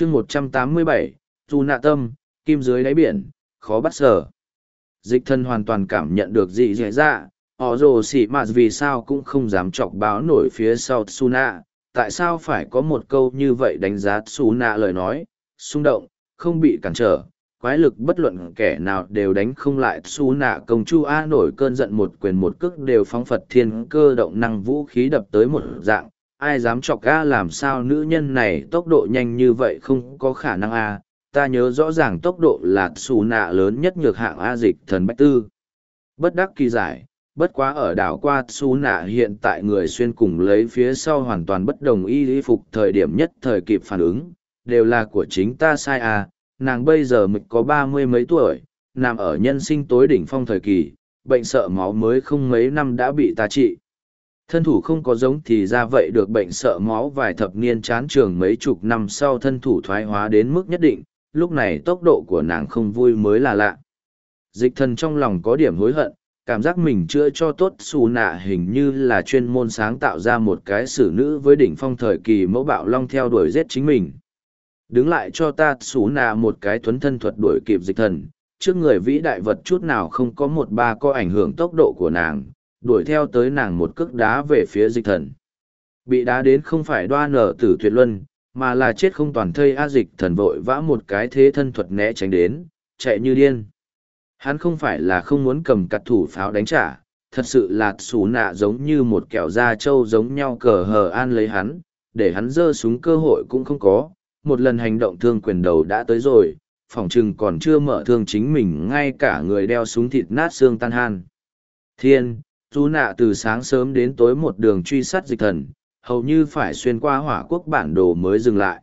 chương một trăm tám mươi bảy, dù nạ tâm, kim dưới đáy biển, khó bắt sở. Dịch thân hoàn toàn cảm nhận được dị dạy dạ họ rồ xị mạt vì sao cũng không dám chọc báo nổi phía sau tsuna tại sao phải có một câu như vậy đánh giá tsuna lời nói? Xung động, không bị cản trở, quái lực bất luận kẻ nào đều đánh không lại su nạ công chu a nổi cơn giận một quyền một cước đều phóng phật thiên cơ động năng vũ khí đập tới một dạng ai dám chọc ga làm sao nữ nhân này tốc độ nhanh như vậy không có khả năng a ta nhớ rõ ràng tốc độ là xù nạ lớn nhất nhược hạng a dịch thần bách tư. Bất đắc kỳ giải, bất quá ở đảo qua xù nạ hiện tại người xuyên cùng lấy phía sau hoàn toàn bất đồng y y phục thời điểm nhất thời kịp phản ứng, đều là của chính ta sai à? Nàng bây giờ mịch có ba mươi mấy tuổi, nằm ở nhân sinh tối đỉnh phong thời kỳ, bệnh sợ máu mới không mấy năm đã bị ta trị thân thủ không có giống thì ra vậy được bệnh sợ máu vài thập niên chán trường mấy chục năm sau thân thủ thoái hóa đến mức nhất định, lúc này tốc độ của nàng không vui mới là lạ. Dịch thần trong lòng có điểm hối hận, cảm giác mình chữa cho tốt xù nạ hình như là chuyên môn sáng tạo ra một cái xử nữ với đỉnh phong thời kỳ mẫu bạo long theo đuổi giết chính mình. Đứng lại cho ta xù nạ một cái thuấn thân thuật đuổi kịp dịch thần, trước người vĩ đại vật chút nào không có một ba có ảnh hưởng tốc độ của nàng đuổi theo tới nàng một cước đá về phía dịch thần. Bị đá đến không phải đoa nở tử tuyệt luân, mà là chết không toàn thây a dịch thần vội vã một cái thế thân thuật né tránh đến, chạy như điên. Hắn không phải là không muốn cầm cặt thủ pháo đánh trả, thật sự là xù nạ giống như một kẹo da trâu giống nhau cờ hờ an lấy hắn, để hắn giơ súng cơ hội cũng không có. Một lần hành động thương quyền đầu đã tới rồi phỏng chừng còn chưa mở thương chính mình, ngay cả người đeo súng thịt nát xương tan han. Thiên dù nạ từ sáng sớm đến tối một đường truy sát dịch thần, hầu như phải xuyên qua hỏa quốc bản đồ mới dừng lại.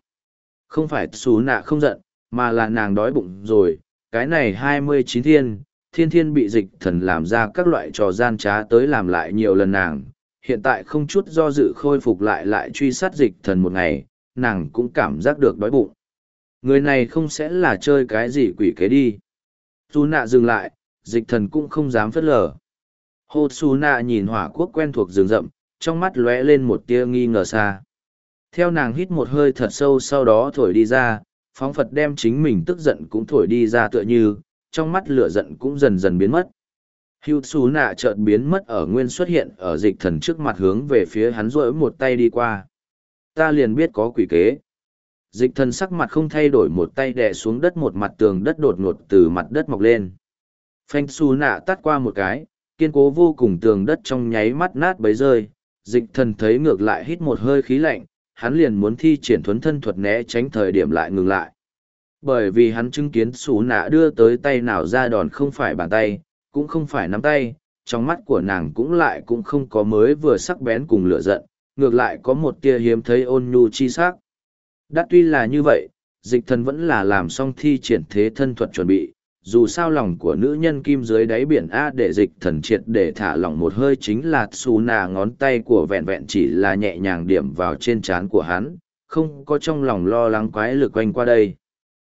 Không phải xù nạ không giận, mà là nàng đói bụng rồi, cái này hai mươi chín thiên thiên thiên bị dịch thần làm ra các loại trò gian trá tới làm lại nhiều lần nàng, hiện tại không chút do dự khôi phục lại lại truy sát dịch thần một ngày, nàng cũng cảm giác được đói bụng. Người này không sẽ là chơi cái gì quỷ kế đi. Dù nạ dừng lại, dịch thần cũng không dám phớt lờ hô su Na nhìn hỏa quốc quen thuộc rừng rậm, trong mắt lóe lên một tia nghi ngờ xa. Theo nàng hít một hơi thật sâu sau đó thổi đi ra, phóng phật đem chính mình tức giận cũng thổi đi ra tựa như, trong mắt lửa giận cũng dần dần biến mất. Hưu Su nạ chợt biến mất ở nguyên xuất hiện ở dịch thần trước mặt hướng về phía hắn rỗi một tay đi qua. Ta liền biết có quỷ kế. Dịch thần sắc mặt không thay đổi một tay đè xuống đất một mặt tường đất đột ngột từ mặt đất mọc lên. Phanh Su nạ tắt qua một cái kiên cố vô cùng tường đất trong nháy mắt nát bấy rơi, dịch thần thấy ngược lại hít một hơi khí lạnh, hắn liền muốn thi triển thuấn thân thuật né tránh thời điểm lại ngừng lại bởi vì hắn chứng kiến xù nạ đưa tới tay nào ra đòn không phải bàn tay, cũng không phải nắm tay, trong mắt của nàng cũng lại cũng không có mới vừa sắc bén cùng lửa giận, ngược lại có một tia hiếm thấy ôn nhu chi sắc. Đã tuy là như vậy, dịch thần vẫn là làm xong thi triển thế thân thuật chuẩn bị dù sao lòng của nữ nhân kim dưới đáy biển a để dịch thần triệt để thả lỏng một hơi chính là xù nà ngón tay của vẹn vẹn chỉ là nhẹ nhàng điểm vào trên trán của hắn, không có trong lòng lo lắng quái lực quanh qua đây.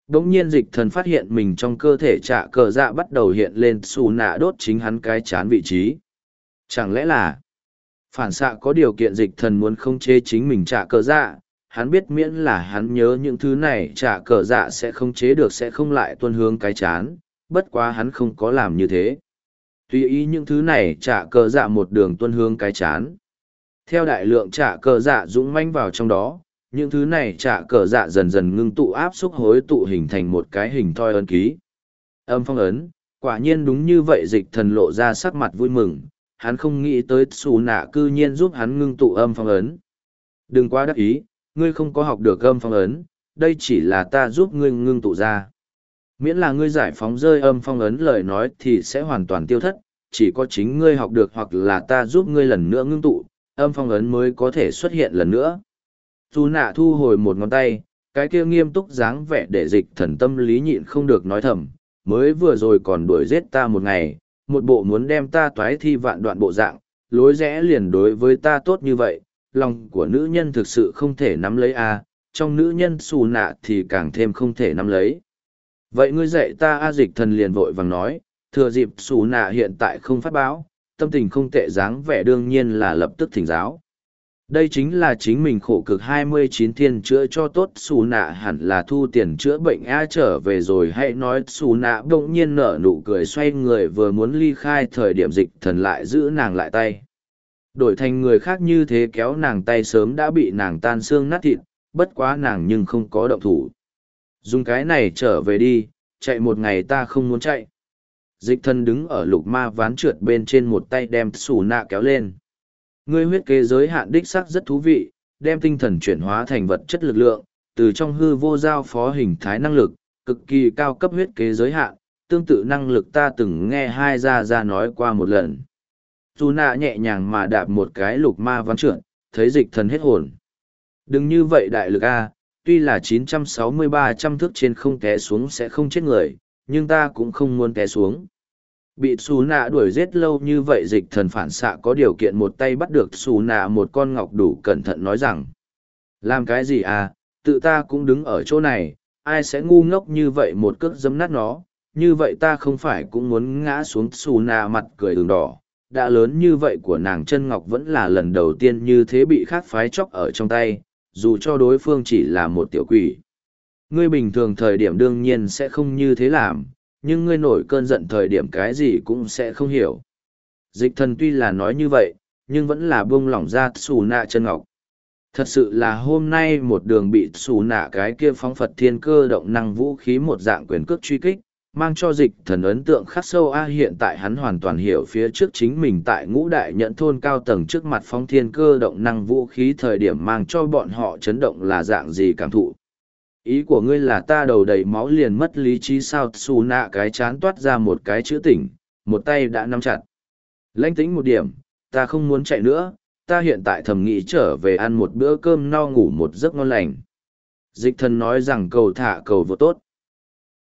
Đ ỗ n g nhiên dịch thần phát hiện mình trong cơ thể trạ cờ dạ bắt đầu hiện lên xù nạ đốt chính hắn cái chán vị trí. Chẳng lẽ là phản xạ có điều kiện dịch thần muốn không chế chính mình trạ cờ dạ? Hắn biết miễn là hắn nhớ những thứ này trả cờ dạ sẽ không chế được sẽ không lại tuân hướng cái chán bất quá hắn không có làm như thế. Tùy ý những thứ này trả cờ dạ một đường tuân hướng cái chán. Theo đại lượng trả cờ dạ dũng manh vào trong đó, những thứ này trả cờ dạ dần dần ngưng tụ áp xúc hối tụ hình thành một cái hình thoi ấn ký. Âm phong ấn, quả nhiên đúng như vậy dịch thần lộ ra sắc mặt vui mừng, hắn không nghĩ tới xù nạ cư nhiên giúp hắn ngưng tụ âm phong ấn. Đừng quá đắc ý, ngươi không có học được âm phong ấn, đây chỉ là ta giúp ngươi ngưng tụ ra. Miễn là ngươi giải phóng rơi âm phong ấn lời nói thì sẽ hoàn toàn tiêu thất chỉ có chính ngươi học được hoặc là ta giúp ngươi lần nữa ngưng tụ âm phong ấn mới có thể xuất hiện lần nữa. Tu nạ thu hồi một ngón tay cái kia nghiêm túc dáng vẻ để dịch thần tâm lý nhịn không được nói thầm mới vừa rồi còn đuổi giết ta một ngày một bộ muốn đem ta toái thi vạn đoạn bộ dạng lối rẽ liền đối với ta tốt như vậy lòng của nữ nhân thực sự không thể nắm lấy a, trong nữ nhân xù nạ thì càng thêm không thể nắm lấy. Vậy ngươi dạy ta a dịch thần liền vội vàng nói, thừa dịp xù nạ hiện tại không phát báo, tâm tình không tệ dáng vẻ đương nhiên là lập tức thỉnh giáo. Đây chính là chính mình khổ cực 29 thiên chữa cho tốt, xù nạ hẳn là thu tiền chữa bệnh a trở về rồi hãy nói, xù nạ bỗng nhiên nở nụ cười xoay người vừa muốn ly khai thời điểm dịch thần lại giữ nàng lại tay đổi thành người khác như thế kéo nàng tay sớm đã bị nàng tan xương nát thịt, bất quá nàng nhưng không có động thủ. Dùng cái này trở về đi, chạy một ngày ta không muốn chạy. Dịch thân đứng ở lục ma ván trượt bên trên một tay đem sủ nạ kéo lên. Ngươi huyết kế giới hạn đích sắc rất thú vị, đem tinh thần chuyển hóa thành vật chất lực lượng, từ trong hư vô giao phó hình thái năng lực, cực kỳ cao cấp huyết kế giới hạn, tương tự năng lực ta từng nghe hai gia ra nói qua một lần dù nạ nhẹ nhàng mà đạp một cái lục ma văn trượt thấy dịch thần hết hồn. Đừng như vậy đại lực a, tuy là 960-300 thước trên không té xuống sẽ không chết người, nhưng ta cũng không muốn té xuống. Bị xù nạ đuổi giết lâu như vậy, dịch thần phản xạ có điều kiện một tay bắt được xù nạ một con ngọc đủ cẩn thận nói rằng, làm cái gì à tự ta cũng đứng ở chỗ này, ai sẽ ngu ngốc như vậy một cước dấm nát nó? Như vậy ta không phải cũng muốn ngã xuống xù nạ mặt cười đường đỏ đã lớn như vậy của nàng chân ngọc vẫn là lần đầu tiên như thế bị khác phái chóc ở trong tay dù cho đối phương chỉ là một tiểu quỷ ngươi bình thường thời điểm đương nhiên sẽ không như thế làm nhưng ngươi nổi cơn giận thời điểm cái gì cũng sẽ không hiểu. Dịch thần tuy là nói như vậy, nhưng vẫn là buông lỏng ra xù nạ chân ngọc. Thật sự là hôm nay một đường bị xù nạ cái kia phóng Phật thiên cơ động năng vũ khí một dạng quyền cước truy kích, mang cho dịch thần ấn tượng khắc sâu a, hiện tại hắn hoàn toàn hiểu phía trước chính mình tại ngũ đại nhận thôn cao tầng trước mặt phóng thiên cơ động năng vũ khí thời điểm mang cho bọn họ chấn động là dạng gì cảm thụ. Ý của ngươi là ta đầu đầy máu liền mất lý trí sao? Xù nạ cái chán toát ra một cái chữ tỉnh, một tay đã nắm chặt. Lãnh tính một điểm, ta không muốn chạy nữa, ta hiện tại thầm nghĩ trở về ăn một bữa cơm no ngủ một giấc ngon lành. Dịch thần nói rằng cầu thả cầu vô tốt.